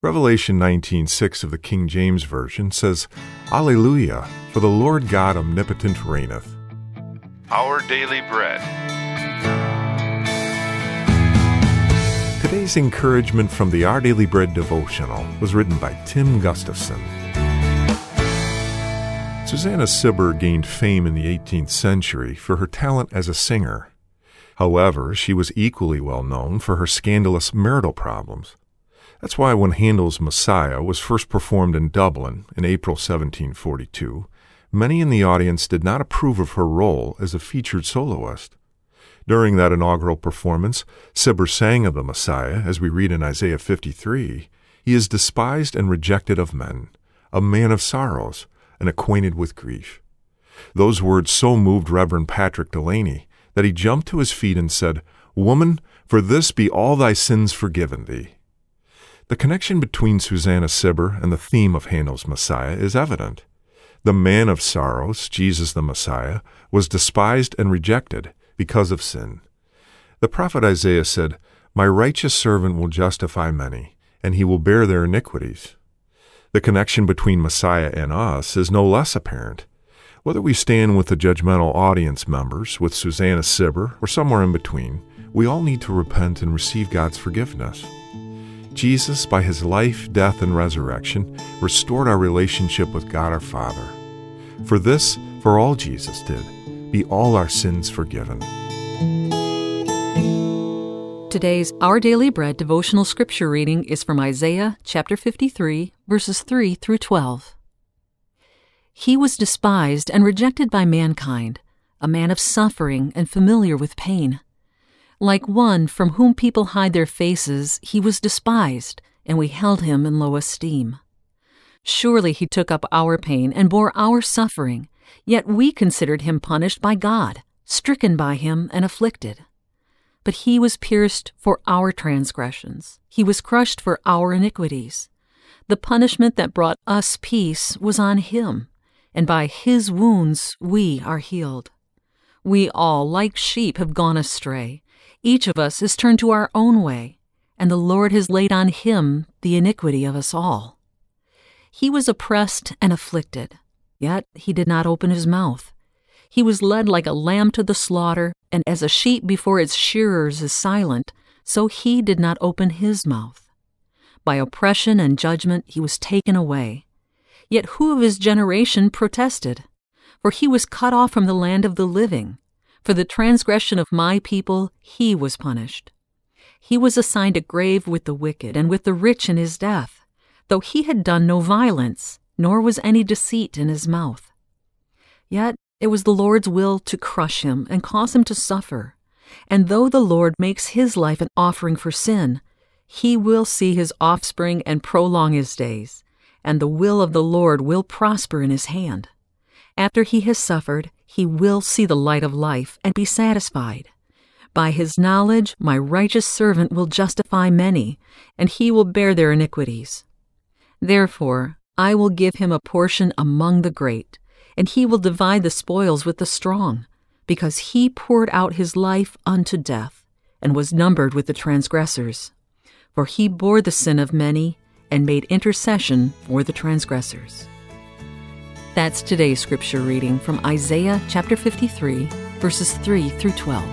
Revelation 19:6 of the King James Version says, Alleluia, for the Lord God omnipotent reigneth. Our Daily Bread. Today's encouragement from the Our Daily Bread devotional was written by Tim Gustafson. Susanna Cibber gained fame in the 18th century for her talent as a singer. However, she was equally well known for her scandalous marital problems. That's why when Handel's Messiah was first performed in Dublin in April 1742, many in the audience did not approve of her role as a featured soloist. During that inaugural performance, Cibber sang of the Messiah, as we read in Isaiah 53 He is despised and rejected of men, a man of sorrows, and acquainted with grief. Those words so moved Reverend Patrick Delany that he jumped to his feet and said, Woman, for this be all thy sins forgiven thee. The connection between Susanna Cibber and the theme of Handel's Messiah is evident. The man of sorrows, Jesus the Messiah, was despised and rejected because of sin. The prophet Isaiah said, My righteous servant will justify many, and he will bear their iniquities. The connection between Messiah and us is no less apparent. Whether we stand with the judgmental audience members, with Susanna Cibber, or somewhere in between, we all need to repent and receive God's forgiveness. Jesus, by his life, death, and resurrection, restored our relationship with God our Father. For this, for all Jesus did, be all our sins forgiven. Today's Our Daily Bread devotional scripture reading is from Isaiah chapter 53, verses 3 through 12. He was despised and rejected by mankind, a man of suffering and familiar with pain. Like one from whom people hide their faces, he was despised, and we held him in low esteem. Surely he took up our pain and bore our suffering, yet we considered him punished by God, stricken by him, and afflicted. But he was pierced for our transgressions, he was crushed for our iniquities. The punishment that brought us peace was on him, and by his wounds we are healed. We all, like sheep, have gone astray. Each of us is turned to our own way, and the Lord has laid on him the iniquity of us all. He was oppressed and afflicted, yet he did not open his mouth. He was led like a lamb to the slaughter, and as a sheep before its shearers is silent, so he did not open his mouth. By oppression and judgment he was taken away. Yet who of his generation protested? For he was cut off from the land of the living. For the transgression of my people he was punished. He was assigned a grave with the wicked and with the rich in his death, though he had done no violence, nor was any deceit in his mouth. Yet it was the Lord's will to crush him and cause him to suffer. And though the Lord makes his life an offering for sin, he will see his offspring and prolong his days, and the will of the Lord will prosper in his hand. After he has suffered, he will see the light of life and be satisfied. By his knowledge, my righteous servant will justify many, and he will bear their iniquities. Therefore, I will give him a portion among the great, and he will divide the spoils with the strong, because he poured out his life unto death, and was numbered with the transgressors. For he bore the sin of many, and made intercession for the transgressors. That's today's scripture reading from Isaiah chapter 53, verses 3 through 12.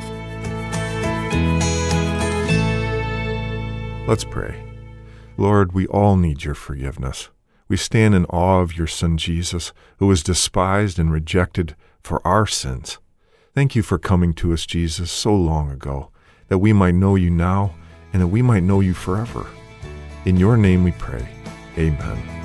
Let's pray. Lord, we all need your forgiveness. We stand in awe of your Son Jesus, who was despised and rejected for our sins. Thank you for coming to us, Jesus, so long ago, that we might know you now and that we might know you forever. In your name we pray. Amen.